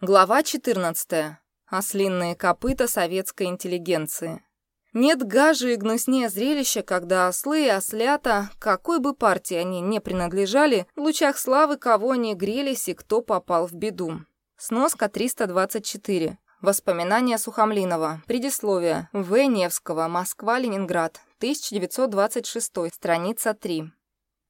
Глава 14. Ослинные копыта советской интеллигенции. Нет гажи и гнуснее зрелища, когда ослы и ослята, какой бы партии они не принадлежали, в лучах славы кого они грелись и кто попал в беду. Сноска 324. Воспоминания Сухомлинова. Предисловие. В. Невского. Москва-Ленинград. 1926. Страница 3.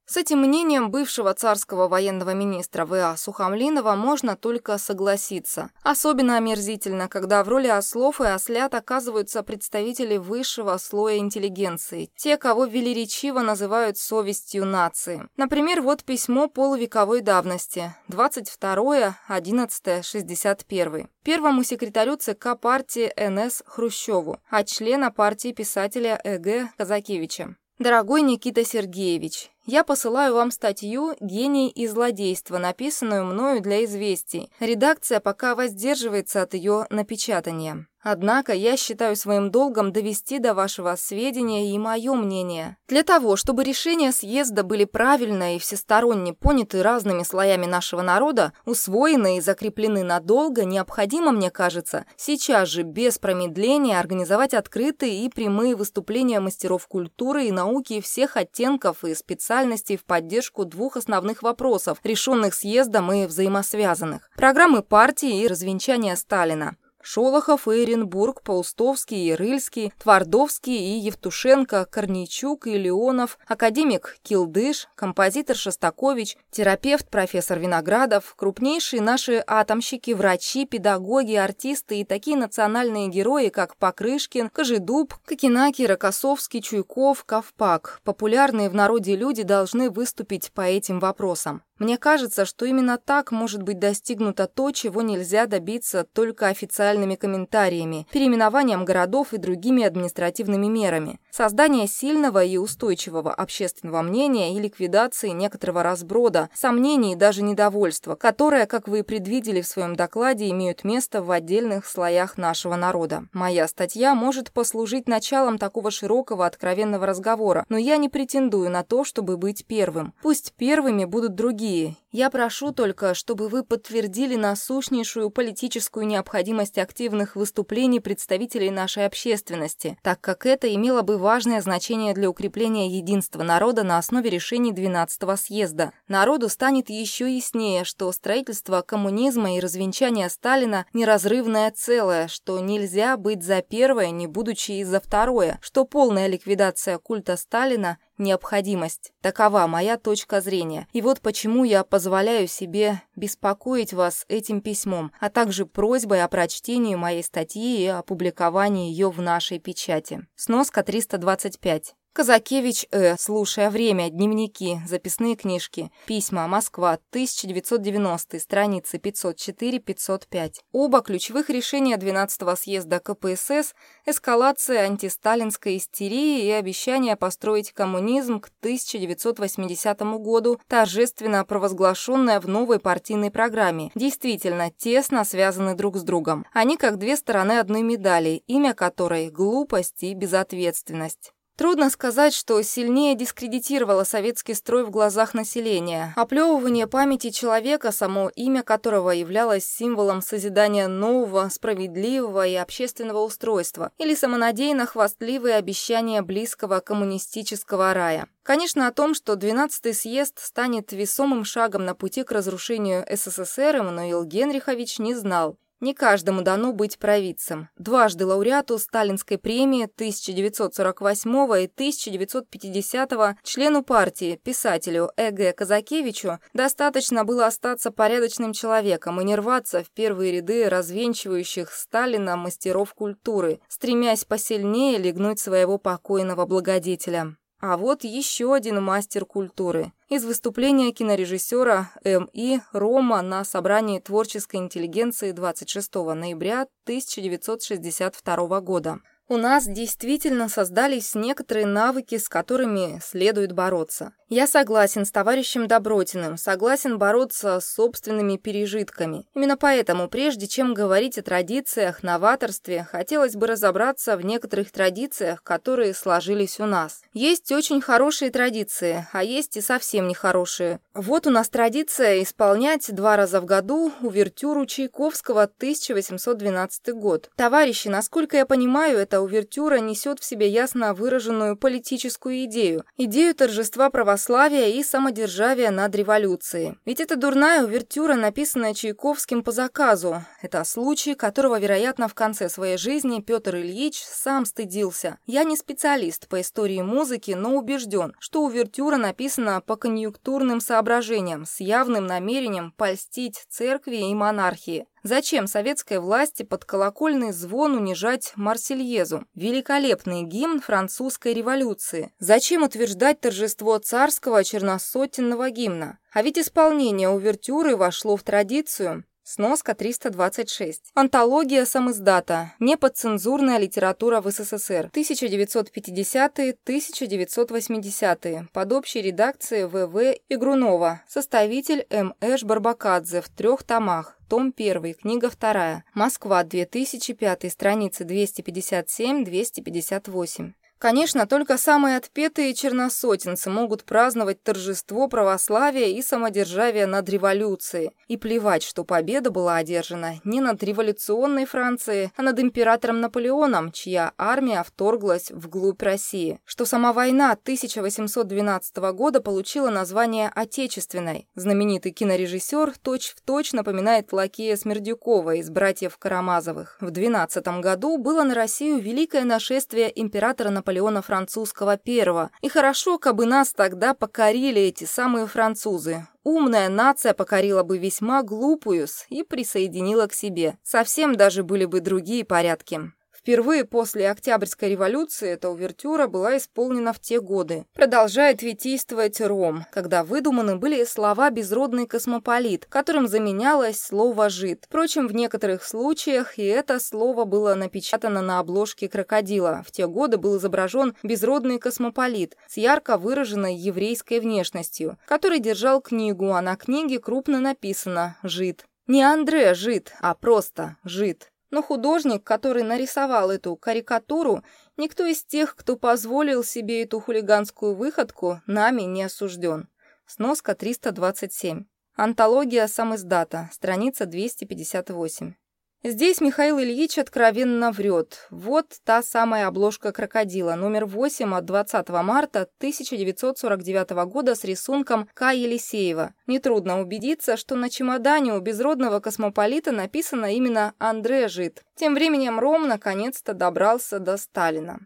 С этим мнением бывшего царского военного министра В.А. Сухомлинова можно только согласиться. Особенно омерзительно, когда в роли ослов и ослят оказываются представители высшего слоя интеллигенции, те, кого велеречиво называют совестью нации. Например, вот письмо полувековой давности, 22.11.61. Первому секретарю ЦК партии НС Хрущеву, от члена партии писателя Э.Г. Казакевича. Дорогой Никита Сергеевич, я посылаю вам статью «Гений и злодейство», написанную мною для известий. Редакция пока воздерживается от ее напечатания. Однако я считаю своим долгом довести до вашего сведения и мое мнение. Для того, чтобы решения съезда были правильно и всесторонне поняты разными слоями нашего народа, усвоены и закреплены надолго, необходимо, мне кажется, сейчас же без промедления организовать открытые и прямые выступления мастеров культуры и науки всех оттенков и специальностей в поддержку двух основных вопросов, решенных съездом и взаимосвязанных. Программы партии и развенчания Сталина. Шолохов и Эренбург, Паустовский и Рыльский, Твардовский и Евтушенко, Корнейчук и Леонов, академик Килдыш, композитор Шостакович, терапевт профессор Виноградов, крупнейшие наши атомщики, врачи, педагоги, артисты и такие национальные герои, как Покрышкин, Кожедуб, Кокенаки, Рокоссовский, Чуйков, Ковпак. Популярные в народе люди должны выступить по этим вопросам. Мне кажется, что именно так может быть достигнуто то, чего нельзя добиться только официальными комментариями, переименованием городов и другими административными мерами, создание сильного и устойчивого общественного мнения и ликвидации некоторого разброда, сомнений и даже недовольства, которое, как вы и предвидели в своем докладе, имеют место в отдельных слоях нашего народа. Моя статья может послужить началом такого широкого откровенного разговора, но я не претендую на то, чтобы быть первым. Пусть первыми будут другие, другие. Я прошу только, чтобы вы подтвердили насущнейшую политическую необходимость активных выступлений представителей нашей общественности, так как это имело бы важное значение для укрепления единства народа на основе решений 12-го съезда. Народу станет еще яснее, что строительство коммунизма и развенчание Сталина – неразрывное целое, что нельзя быть за первое, не будучи и за второе, что полная ликвидация культа Сталина – необходимость. Такова моя точка зрения. И вот почему я позволяю себе беспокоить вас этим письмом, а также просьбой о прочтении моей статьи и опубликовании ее в нашей печати. Сноска 325. Казакевич Э. Слушая время. Дневники. Записные книжки. Письма. Москва. 1990. Страницы 504-505. Оба ключевых решения 12-го съезда КПСС – эскалация антисталинской истерии и обещание построить коммунизм к 1980 году, торжественно провозглашенное в новой партийной программе, действительно тесно связаны друг с другом. Они как две стороны одной медали, имя которой – глупость и безответственность. Трудно сказать, что сильнее дискредитировало советский строй в глазах населения. Оплевывание памяти человека, само имя которого являлось символом созидания нового, справедливого и общественного устройства, или самонадеянно-хвастливые обещания близкого коммунистического рая. Конечно, о том, что 12-й съезд станет весомым шагом на пути к разрушению СССР, Эммануил Генрихович не знал. Не каждому дано быть провидцем. Дважды лауреату Сталинской премии 1948 и 1950 члену партии, писателю Э.Г. Казакевичу достаточно было остаться порядочным человеком и не рваться в первые ряды развенчивающих Сталина мастеров культуры, стремясь посильнее легнуть своего покойного благодетеля. А вот еще один мастер культуры. Из выступления кинорежиссера М.И. Рома на собрании творческой интеллигенции 26 ноября 1962 года. У нас действительно создались некоторые навыки, с которыми следует бороться. Я согласен с товарищем Добротиным, согласен бороться с собственными пережитками. Именно поэтому, прежде чем говорить о традициях, новаторстве, хотелось бы разобраться в некоторых традициях, которые сложились у нас. Есть очень хорошие традиции, а есть и совсем нехорошие. Вот у нас традиция исполнять два раза в году увертюру Чайковского 1812 год. Товарищи, насколько я понимаю, эта увертюра несет в себе ясно выраженную политическую идею, идею торжества православия и самодержавия над революцией. Ведь это дурная увертюра, написанная Чайковским по заказу. Это случай, которого, вероятно, в конце своей жизни Петр Ильич сам стыдился. Я не специалист по истории музыки, но убежден, что увертюра написана по конъюнктурным соображениям, с явным намерением польстить церкви и монархии. Зачем советской власти под колокольный звон унижать Марсельезу, великолепный гимн французской революции? Зачем утверждать торжество царского черносотенного гимна? А ведь исполнение увертюры вошло в традицию. Сноска 326. Антология самиздата. Неподцензурная литература в СССР. 1950-1980. Под общей редакцией В.В. Игрунова. Составитель М. Эш Барбакадзе в трех томах. Том 1, книга 2. Москва, 2005, страницы 257-258. Конечно, только самые отпетые черносотенцы могут праздновать торжество православия и самодержавия над революцией. И плевать, что победа была одержана не над революционной Францией, а над императором Наполеоном, чья армия вторглась вглубь России. Что сама война 1812 года получила название «Отечественной». Знаменитый кинорежиссер точь-в-точь напоминает Лакея Смердюкова из «Братьев Карамазовых». В 12 году было на Россию великое нашествие императора Наполеона Наполеона Французского I. И хорошо, бы нас тогда покорили эти самые французы. Умная нация покорила бы весьма глупую и присоединила к себе. Совсем даже были бы другие порядки. Впервые после Октябрьской революции эта увертюра была исполнена в те годы. Продолжает витийствовать Ром, когда выдуманы были слова «безродный космополит», которым заменялось слово «жид». Впрочем, в некоторых случаях и это слово было напечатано на обложке крокодила. В те годы был изображен безродный космополит с ярко выраженной еврейской внешностью, который держал книгу, а на книге крупно написано «жид». Не Андре жид, а просто жид. Но художник, который нарисовал эту карикатуру, никто из тех, кто позволил себе эту хулиганскую выходку, нами не осужден. Сноска 327. Антология самиздата, страница 258. Здесь Михаил Ильич откровенно врет. Вот та самая обложка крокодила, номер 8 от 20 марта 1949 года с рисунком К. Елисеева. Нетрудно убедиться, что на чемодане у безродного космополита написано именно «Андре Жид». Тем временем Ром наконец-то добрался до Сталина.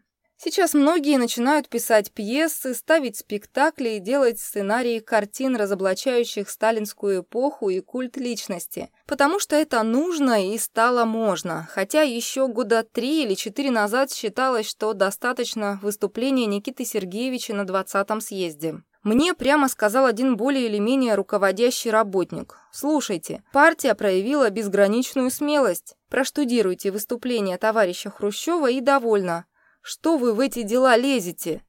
Сейчас многие начинают писать пьесы, ставить спектакли и делать сценарии картин, разоблачающих сталинскую эпоху и культ личности, потому что это нужно и стало можно, хотя еще года три или четыре назад считалось, что достаточно выступления Никиты Сергеевича на 20-м съезде. Мне прямо сказал один более или менее руководящий работник. «Слушайте, партия проявила безграничную смелость. Проштудируйте выступление товарища Хрущева и довольно. Что вы в эти дела лезете?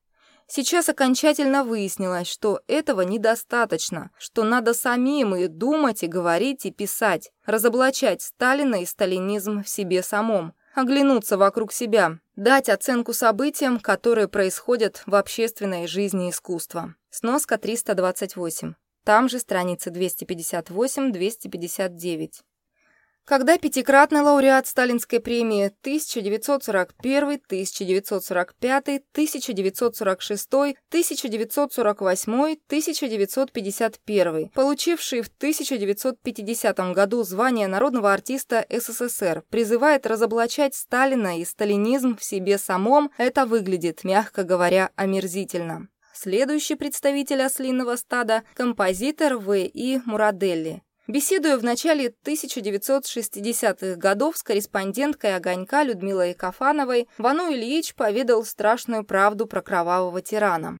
Сейчас окончательно выяснилось, что этого недостаточно, что надо самим и думать, и говорить, и писать, разоблачать Сталина и сталинизм в себе самом, оглянуться вокруг себя, дать оценку событиям, которые происходят в общественной жизни искусства. Сноска 328. Там же страницы 258-259. Когда пятикратный лауреат Сталинской премии 1941, 1945, 1946, 1948, 1951, получивший в 1950 году звание народного артиста СССР, призывает разоблачать Сталина и сталинизм в себе самом, это выглядит, мягко говоря, омерзительно. Следующий представитель ослиного стада – композитор В.И. Мураделли. Беседуя в начале 1960-х годов с корреспонденткой «Огонька» Людмилой Кафановой, Вану Ильич поведал страшную правду про кровавого тирана.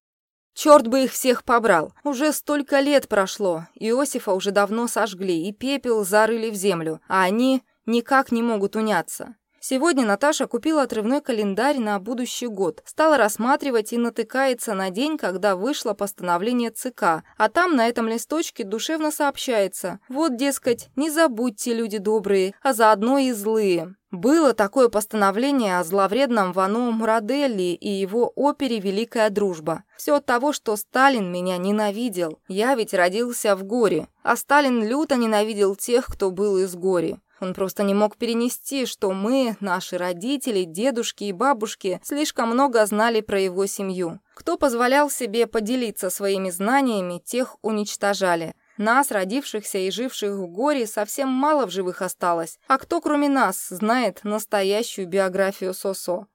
Черт бы их всех побрал. Уже столько лет прошло. Иосифа уже давно сожгли и пепел зарыли в землю, а они никак не могут уняться. Сегодня Наташа купила отрывной календарь на будущий год, стала рассматривать и натыкается на день, когда вышло постановление ЦК, а там на этом листочке душевно сообщается «Вот, дескать, не забудьте, люди добрые, а заодно и злые». Было такое постановление о зловредном Вану Мураделли и его опере «Великая дружба». Все от того, что Сталин меня ненавидел. Я ведь родился в горе, а Сталин люто ненавидел тех, кто был из горе. Он просто не мог перенести, что мы, наши родители, дедушки и бабушки, слишком много знали про его семью. Кто позволял себе поделиться своими знаниями, тех уничтожали. Нас, родившихся и живших в горе, совсем мало в живых осталось. А кто, кроме нас, знает настоящую биографию Сосо?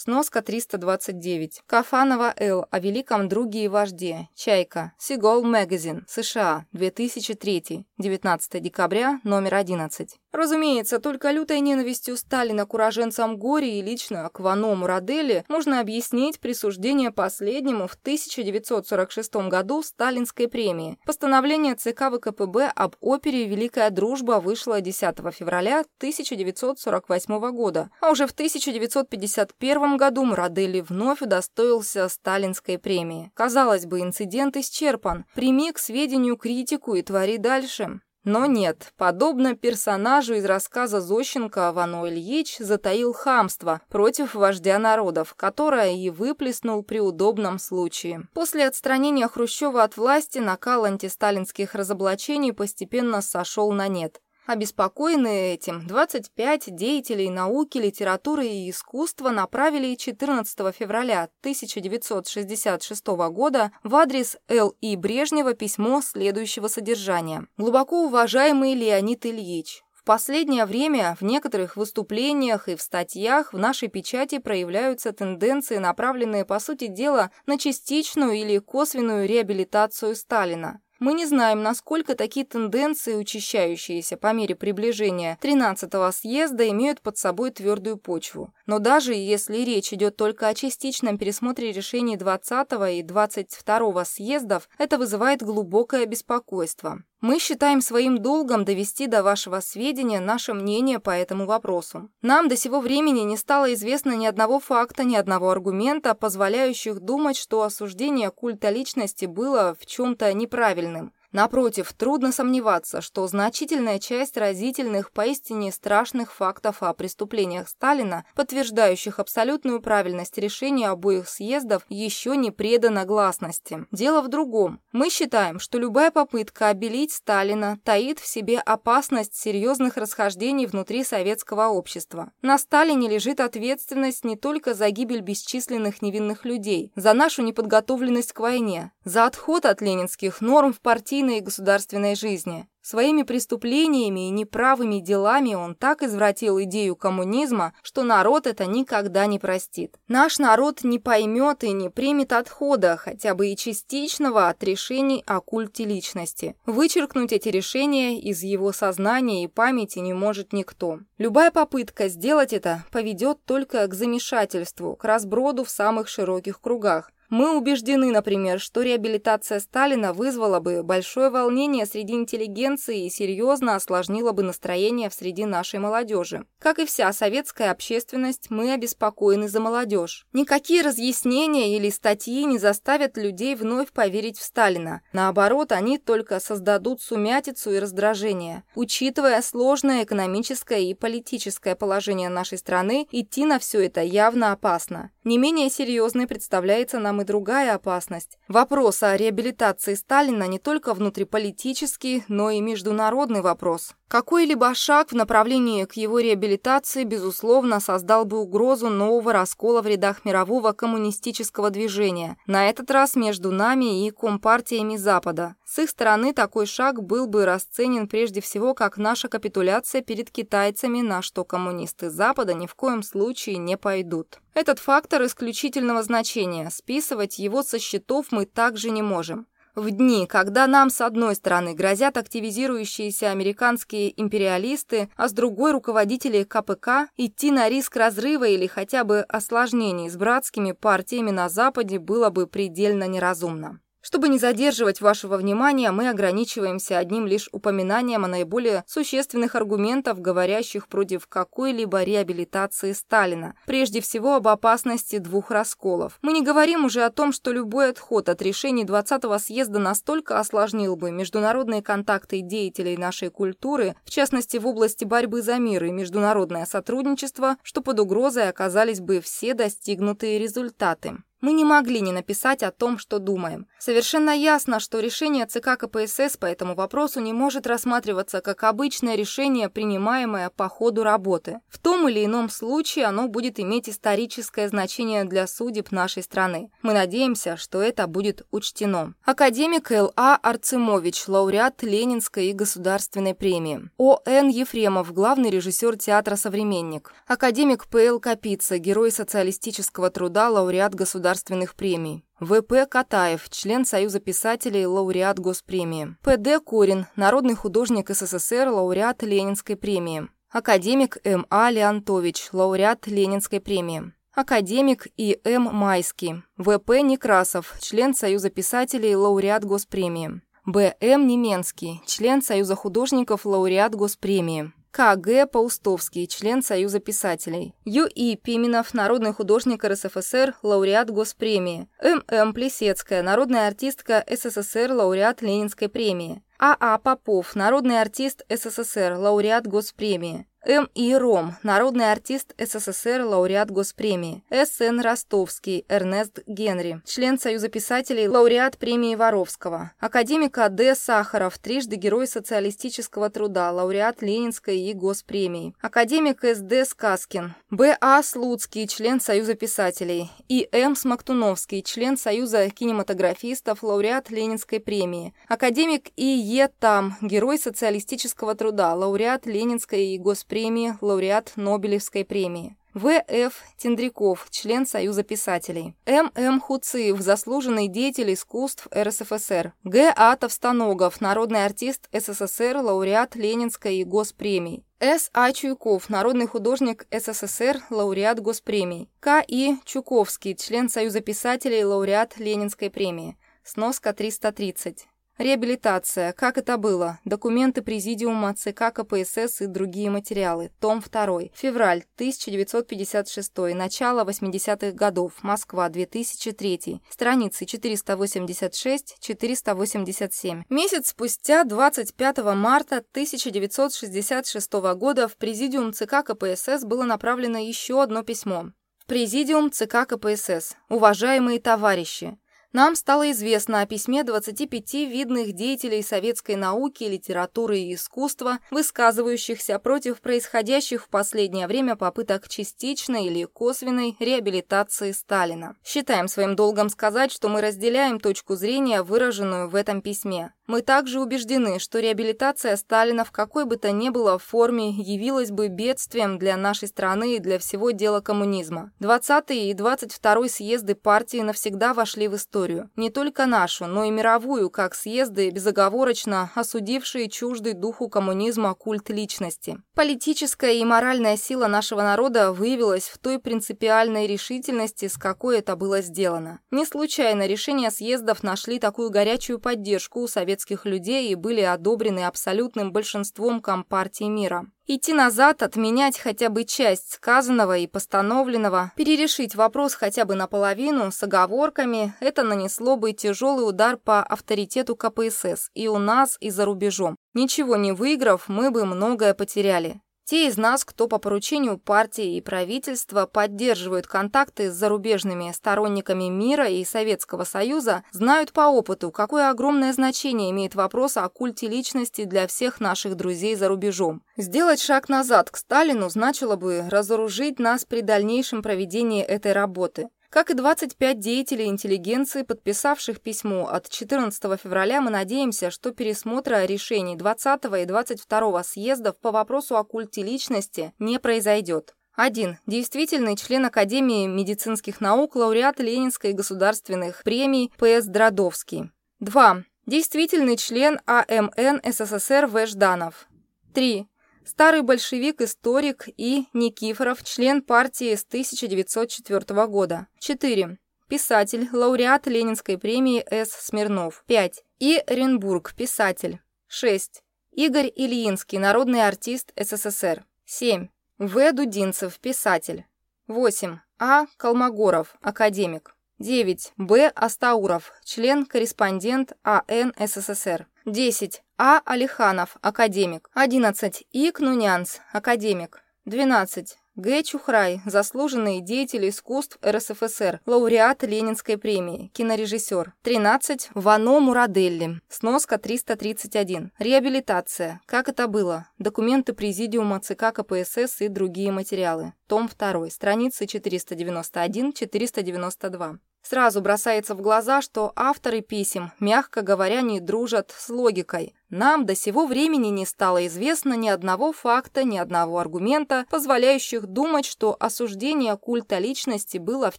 Сноска 329. Кафанова Л. О великом друге и вожде. Чайка. Сигол Магазин. США. 2003. 19 декабря. Номер 11. Разумеется, только лютой ненавистью Сталина к уроженцам Гори и лично к Вано Мурадели можно объяснить присуждение последнему в 1946 году Сталинской премии. Постановление ЦК ВКПБ об опере «Великая дружба» вышло 10 февраля 1948 года, а уже в 1951 году Мурадели вновь удостоился Сталинской премии. Казалось бы, инцидент исчерпан. Прими к сведению критику и твори дальше. Но нет, подобно персонажу из рассказа Зощенко, Вано Ильич затаил хамство против вождя народов, которое и выплеснул при удобном случае. После отстранения Хрущева от власти накал антисталинских разоблачений постепенно сошел на нет. Обеспокоенные этим, 25 деятелей науки, литературы и искусства направили 14 февраля 1966 года в адрес Л.И. Брежнева письмо следующего содержания. «Глубоко уважаемый Леонид Ильич, в последнее время в некоторых выступлениях и в статьях в нашей печати проявляются тенденции, направленные, по сути дела, на частичную или косвенную реабилитацию Сталина. Мы не знаем, насколько такие тенденции, учащающиеся по мере приближения 13-го съезда, имеют под собой твердую почву. Но даже если речь идет только о частичном пересмотре решений 20-го и 22-го съездов, это вызывает глубокое беспокойство. Мы считаем своим долгом довести до вашего сведения наше мнение по этому вопросу. Нам до сего времени не стало известно ни одного факта, ни одного аргумента, позволяющих думать, что осуждение культа личности было в чем-то неправильным. Напротив, трудно сомневаться, что значительная часть разительных, поистине страшных фактов о преступлениях Сталина, подтверждающих абсолютную правильность решения обоих съездов, еще не предана гласности. Дело в другом. Мы считаем, что любая попытка обелить Сталина таит в себе опасность серьезных расхождений внутри советского общества. На Сталине лежит ответственность не только за гибель бесчисленных невинных людей, за нашу неподготовленность к войне, за отход от ленинских норм в партии партийной и государственной жизни. Своими преступлениями и неправыми делами он так извратил идею коммунизма, что народ это никогда не простит. Наш народ не поймет и не примет отхода, хотя бы и частичного, от решений о культе личности. Вычеркнуть эти решения из его сознания и памяти не может никто. Любая попытка сделать это поведет только к замешательству, к разброду в самых широких кругах. Мы убеждены, например, что реабилитация Сталина вызвала бы большое волнение среди интеллигенции и серьезно осложнила бы настроение в среди нашей молодежи. Как и вся советская общественность, мы обеспокоены за молодежь. Никакие разъяснения или статьи не заставят людей вновь поверить в Сталина. Наоборот, они только создадут сумятицу и раздражение. Учитывая сложное экономическое и политическое положение нашей страны, идти на все это явно опасно. Не менее серьезной представляется нам и другая опасность. Вопрос о реабилитации Сталина не только внутриполитический, но и международный вопрос. Какой-либо шаг в направлении к его реабилитации, безусловно, создал бы угрозу нового раскола в рядах мирового коммунистического движения, на этот раз между нами и компартиями Запада. С их стороны такой шаг был бы расценен прежде всего как наша капитуляция перед китайцами, на что коммунисты Запада ни в коем случае не пойдут. Этот фактор исключительного значения, списывать его со счетов мы также не можем. В дни, когда нам с одной стороны грозят активизирующиеся американские империалисты, а с другой руководители КПК, идти на риск разрыва или хотя бы осложнений с братскими партиями на Западе было бы предельно неразумно. Чтобы не задерживать вашего внимания, мы ограничиваемся одним лишь упоминанием о наиболее существенных аргументах, говорящих против какой-либо реабилитации Сталина. Прежде всего, об опасности двух расколов. Мы не говорим уже о том, что любой отход от решений 20-го съезда настолько осложнил бы международные контакты деятелей нашей культуры, в частности в области борьбы за мир и международное сотрудничество, что под угрозой оказались бы все достигнутые результаты. Мы не могли не написать о том, что думаем. Совершенно ясно, что решение ЦК КПСС по этому вопросу не может рассматриваться как обычное решение, принимаемое по ходу работы. В том или ином случае оно будет иметь историческое значение для судеб нашей страны. Мы надеемся, что это будет учтено. Академик Л.А. Арцимович, лауреат Ленинской и Государственной премии. О.Н. Ефремов, главный режиссер театра «Современник». Академик П.Л. Капица, герой социалистического труда, лауреат Государственной государственных премий. В.П. Катаев, член Союза писателей, лауреат Госпремии. П.Д. Корин, народный художник СССР, лауреат Ленинской премии. Академик М.А. Леонтович, лауреат Ленинской премии. Академик И.М. Майский. В.П. Некрасов, член Союза писателей, лауреат Госпремии. Б.М. Неменский, член Союза художников, лауреат Госпремии. К.Г. Паустовский, член Союза писателей. Ю.И. Пименов, народный художник РСФСР, лауреат Госпремии. М.М. Плесецкая, народная артистка СССР, лауреат Ленинской премии. А.А. Попов, народный артист СССР, лауреат Госпремии. М. И. Ромм, народный артист СССР, лауреат Госпремии. С. Н. Ростовский, Эрнест Генри, член Союза писателей, лауреат премии Воровского. Академик А. Д. Сахаров, трижды Герой социалистического труда, лауреат Ленинской и Госпремии. Академик С. Д. Сказкин. Б. А. Слуцкий, член Союза писателей. И. М. Смоктуновский, член Союза кинематографистов, лауреат Ленинской премии. Академик И. Е. Там, Герой социалистического труда, лауреат Ленинской и Госпремии премии, лауреат Нобелевской премии. В.Ф. Тендряков, член Союза писателей. М.М. Хуциев, заслуженный деятель искусств РСФСР. Г.А. Товстоногов, народный артист СССР, лауреат Ленинской и Госпремий. С.А. Чуйков, народный художник СССР, лауреат Госпремий. К.И. Чуковский, член Союза писателей, лауреат Ленинской премии. Сноска 330. Реабилитация. Как это было? Документы Президиума ЦК КПСС и другие материалы. Том 2. Февраль 1956. Начало 80-х годов. Москва 2003. Страницы 486-487. Месяц спустя, 25 марта 1966 года, в Президиум ЦК КПСС было направлено еще одно письмо. Президиум ЦК КПСС. Уважаемые товарищи! Нам стало известно о письме 25 видных деятелей советской науки, литературы и искусства, высказывающихся против происходящих в последнее время попыток частичной или косвенной реабилитации Сталина. Считаем своим долгом сказать, что мы разделяем точку зрения, выраженную в этом письме. Мы также убеждены, что реабилитация Сталина в какой бы то ни было форме явилась бы бедствием для нашей страны и для всего дела коммунизма. 20 и 22 съезды партии навсегда вошли в историю. Не только нашу, но и мировую, как съезды, безоговорочно осудившие чуждый духу коммунизма культ личности. Политическая и моральная сила нашего народа выявилась в той принципиальной решительности, с какой это было сделано. Не случайно решения съездов нашли такую горячую поддержку у Совет советских людей и были одобрены абсолютным большинством компартий мира. Идти назад, отменять хотя бы часть сказанного и постановленного, перерешить вопрос хотя бы наполовину с оговорками, это нанесло бы тяжелый удар по авторитету КПСС и у нас, и за рубежом. Ничего не выиграв, мы бы многое потеряли. Те из нас, кто по поручению партии и правительства поддерживают контакты с зарубежными сторонниками мира и Советского Союза, знают по опыту, какое огромное значение имеет вопрос о культе личности для всех наших друзей за рубежом. Сделать шаг назад к Сталину значило бы разоружить нас при дальнейшем проведении этой работы. Как и 25 деятелей интеллигенции, подписавших письмо от 14 февраля, мы надеемся, что пересмотра решений 20 и 22 съездов по вопросу о культе личности не произойдет. 1. Действительный член Академии медицинских наук, лауреат Ленинской государственных премий П.С. Дродовский. 2. Действительный член АМН СССР В. Жданов. 3 старый большевик-историк и Никифоров, член партии с 1904 года. 4. Писатель, лауреат Ленинской премии С. Смирнов. 5. И. Ренбург, писатель. 6. Игорь Ильинский, народный артист СССР. 7. В. Дудинцев, писатель. 8. А. Колмогоров, академик. 9. Б. Астауров, член-корреспондент АН СССР. 10. А. Алиханов, академик. 11. И. Кнунянц, академик. 12. Г. Чухрай, заслуженный деятель искусств РСФСР, лауреат Ленинской премии, кинорежиссер. 13. Вано Мураделли, сноска 331. Реабилитация. Как это было? Документы Президиума ЦК КПСС и другие материалы. Том 2, страницы 491-492. Сразу бросается в глаза, что авторы писем, мягко говоря, не дружат с логикой. Нам до сего времени не стало известно ни одного факта, ни одного аргумента, позволяющих думать, что осуждение культа личности было в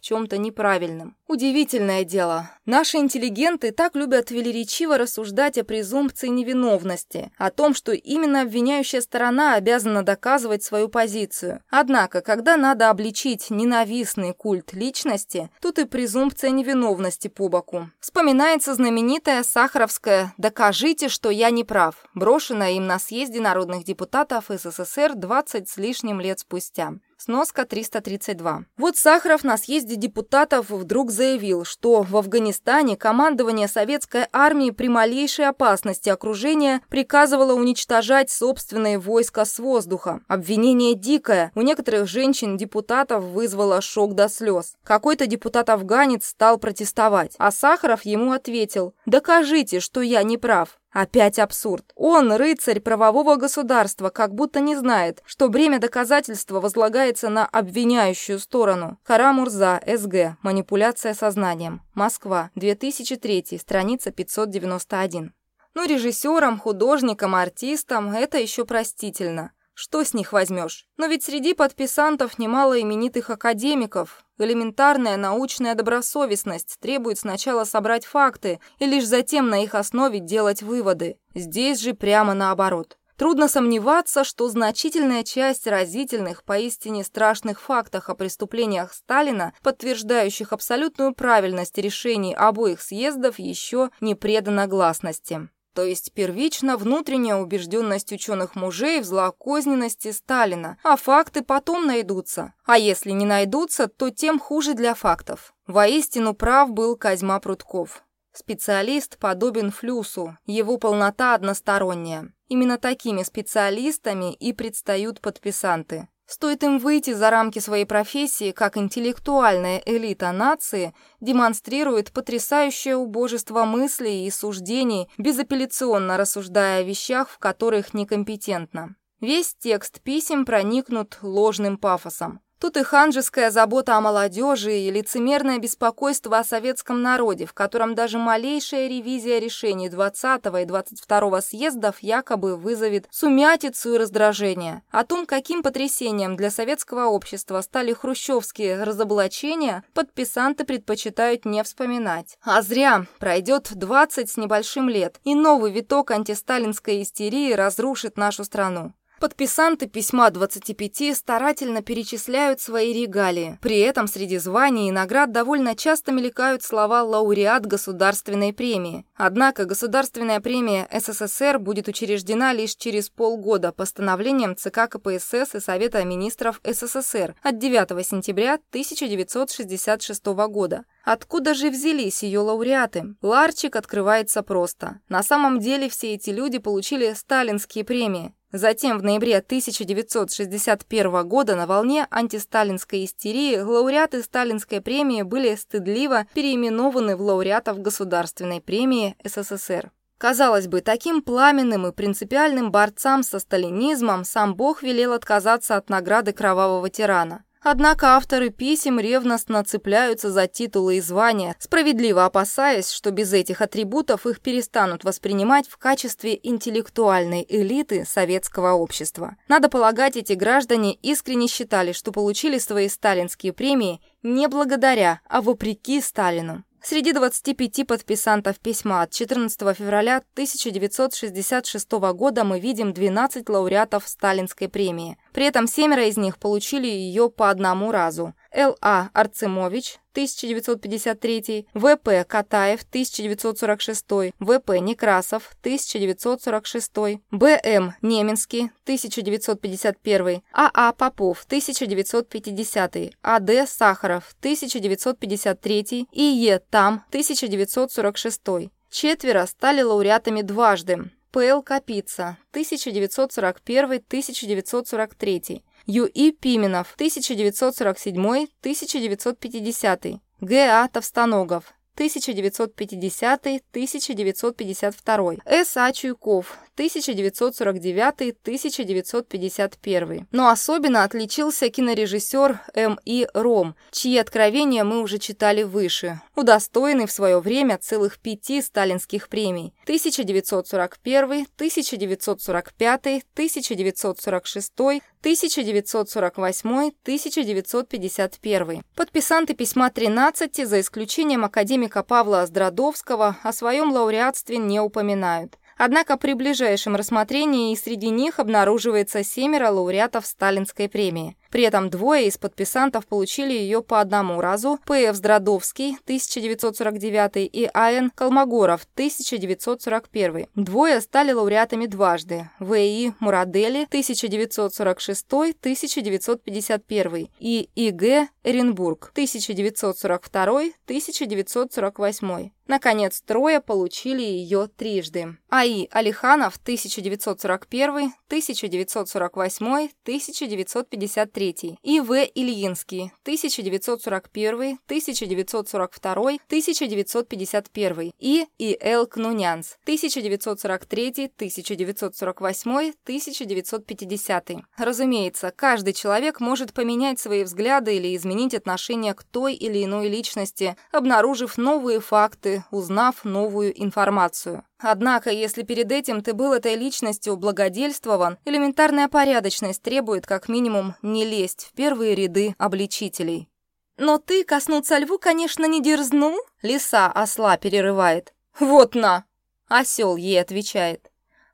чем-то неправильным. Удивительное дело. Наши интеллигенты так любят велеречиво рассуждать о презумпции невиновности, о том, что именно обвиняющая сторона обязана доказывать свою позицию. Однако, когда надо обличить ненавистный культ личности, тут и презумпция невиновности по боку. Вспоминается знаменитая Сахаровская «Докажите, что я не прав», брошенная им на съезде народных депутатов СССР 20 с лишним лет спустя. Сноска 332. Вот Сахаров на съезде депутатов вдруг заявил, что в Афганистане командование советской армии при малейшей опасности окружения приказывало уничтожать собственные войска с воздуха. Обвинение дикое. У некоторых женщин-депутатов вызвало шок до слез. Какой-то депутат-афганец стал протестовать, а Сахаров ему ответил «Докажите, что я не прав». Опять абсурд. Он, рыцарь правового государства, как будто не знает, что бремя доказательства возлагается на обвиняющую сторону. Карамурза, СГ. Манипуляция сознанием. Москва. 2003. Страница 591. Ну, режиссерам, художникам, артистам это еще простительно. Что с них возьмешь? Но ведь среди подписантов немало именитых академиков. Элементарная научная добросовестность требует сначала собрать факты и лишь затем на их основе делать выводы. Здесь же прямо наоборот. Трудно сомневаться, что значительная часть разительных, поистине страшных фактов о преступлениях Сталина, подтверждающих абсолютную правильность решений обоих съездов, еще не предана гласности. То есть первично внутренняя убежденность ученых мужей в злокозненности Сталина, а факты потом найдутся. А если не найдутся, то тем хуже для фактов. Воистину прав был Козьма Прутков. Специалист подобен флюсу, его полнота односторонняя. Именно такими специалистами и предстают подписанты. Стоит им выйти за рамки своей профессии, как интеллектуальная элита нации демонстрирует потрясающее убожество мыслей и суждений, безапелляционно рассуждая о вещах, в которых некомпетентно. Весь текст писем проникнут ложным пафосом. Тут и ханжеская забота о молодежи, и лицемерное беспокойство о советском народе, в котором даже малейшая ревизия решений 20 и 22 съездов якобы вызовет сумятицу и раздражение. О том, каким потрясением для советского общества стали хрущевские разоблачения, подписанты предпочитают не вспоминать. А зря. Пройдет 20 с небольшим лет, и новый виток антисталинской истерии разрушит нашу страну. Подписанты письма 25 старательно перечисляют свои регалии. При этом среди званий и наград довольно часто мелькают слова «лауреат государственной премии». Однако Государственная премия СССР будет учреждена лишь через полгода постановлением ЦК КПСС и Совета министров СССР от 9 сентября 1966 года. Откуда же взялись ее лауреаты? Ларчик открывается просто. На самом деле все эти люди получили сталинские премии. Затем в ноябре 1961 года на волне антисталинской истерии лауреаты сталинской премии были стыдливо переименованы в лауреатов Государственной премии СССР. Казалось бы, таким пламенным и принципиальным борцам со сталинизмом сам Бог велел отказаться от награды кровавого тирана. Однако авторы писем ревностно цепляются за титулы и звания, справедливо опасаясь, что без этих атрибутов их перестанут воспринимать в качестве интеллектуальной элиты советского общества. Надо полагать, эти граждане искренне считали, что получили свои сталинские премии не благодаря, а вопреки Сталину. Среди 25 подписантов письма от 14 февраля 1966 года мы видим 12 лауреатов Сталинской премии. При этом семеро из них получили ее по одному разу. Л.А. Арцемович, 1953, В.П. Катаев, 1946, В.П. Некрасов, 1946, Б.М. Неменский, 1951, А.А. Попов, 1950, А.Д. Сахаров, 1953 И.Е. Тамм, 1946. Четверо стали лауреатами дважды. П.Л. Капица, 1941-1943, Ю.И. Пименов, 1947-1950, Г.А. Товстоногов, 1950-1952, С.А. Чуйков, 1949-1951. Но особенно отличился кинорежиссер М.И. Ром, чьи откровения мы уже читали выше, удостоенный в свое время целых пяти сталинских премий 1941, 1945, 1946, 1948, 1951. Подписанты письма 13, за исключением академика Павла Оздрадовского, о своем лауреатстве не упоминают. Однако при ближайшем рассмотрении и среди них обнаруживается семеро лауреатов Сталинской премии. При этом двое из подписантов получили ее по одному разу – П.Ф. Здрадовский, 1949, и А.Н. Колмогоров, 1941. Двое стали лауреатами дважды – В.И. Мурадели, 1946-1951 и И.Г. Эренбург, 1942-1948. Наконец, трое получили ее трижды. А.И. Алиханов, 1941, 1948, 1953 и В. Ильинский, 1941, 1942, 1951 и И. Л. Кнунянс, 1943, 1948, 1950. Разумеется, каждый человек может поменять свои взгляды или изменить отношение к той или иной личности, обнаружив новые факты, узнав новую информацию. Однако, если перед этим ты был этой личностью благодельствован, элементарная порядочность требует как минимум не лезть в первые ряды обличителей. «Но ты коснуться льву, конечно, не дерзнул?» Лиса осла перерывает. «Вот на!» Осел ей отвечает.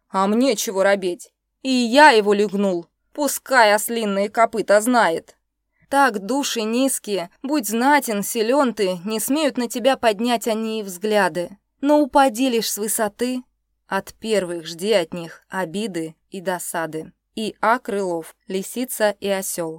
«А мне чего робеть? И я его легнул. Пускай ослинные копыта знает». Так души низкие, будь знатен, силен ты, не смеют на тебя поднять они взгляды. Но упади лишь с высоты, от первых жди от них обиды и досады. И А. Крылов, Лисица и осел.